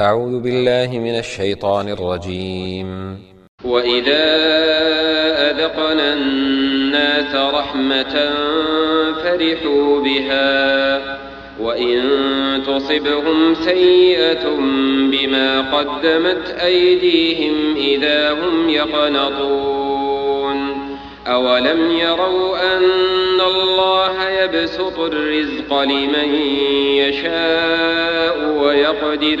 أعوذ بالله من الشيطان الرجيم. وإذا أذقنا الناس رحمة فرحوا بها وإن تصبهم سيئة بما قدمت أيديهم إذا هم يقنطون. أولم يروا أن الله يبسط الرزق لمن يشاء ويقدر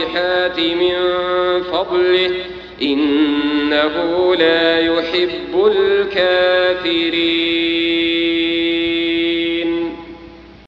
الصالحات من فضله إنه لا يحب الكافرين.